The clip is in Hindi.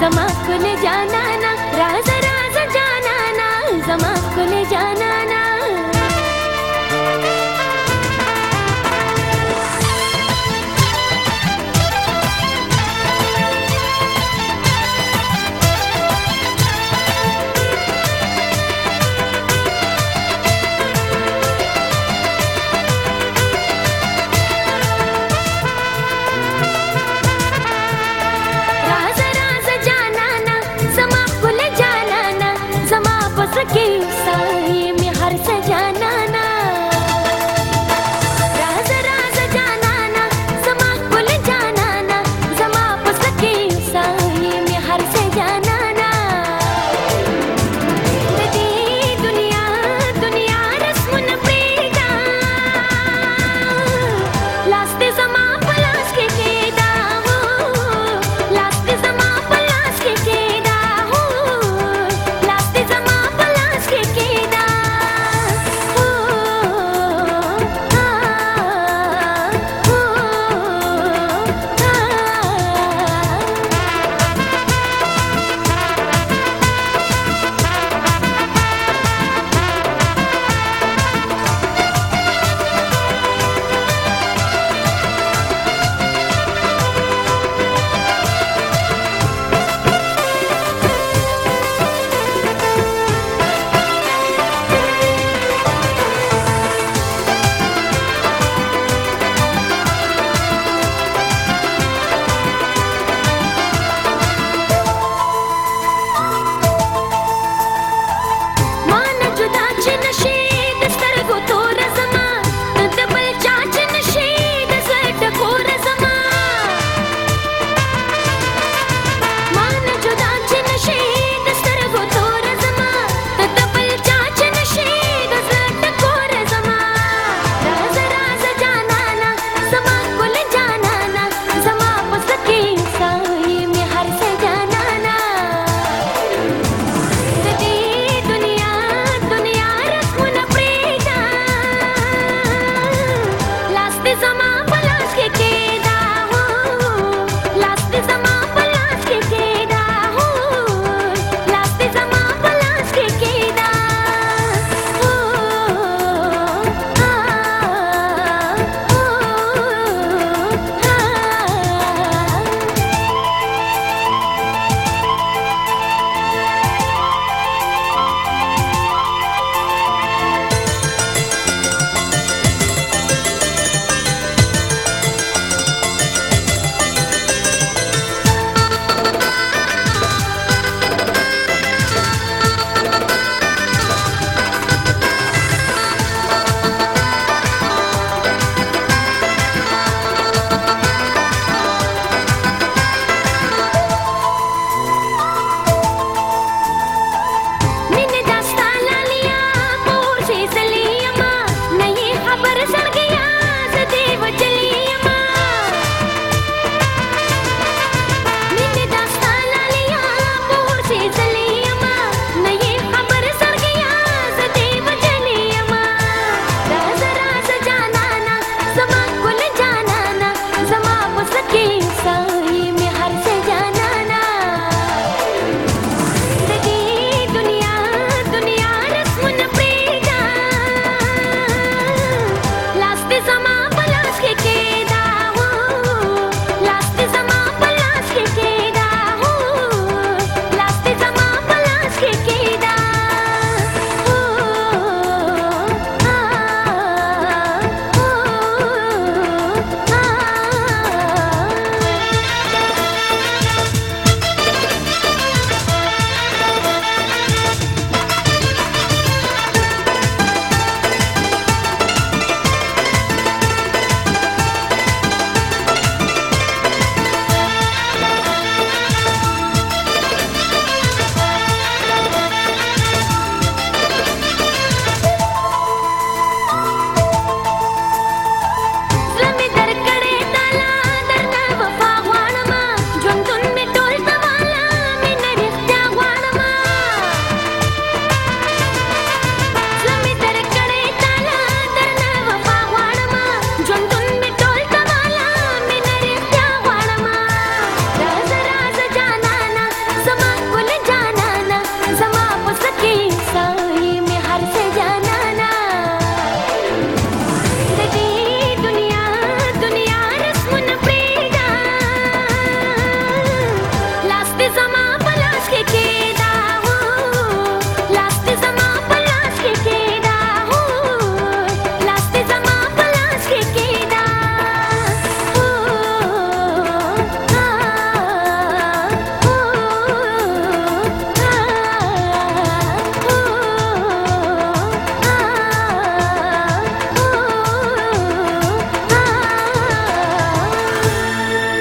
समा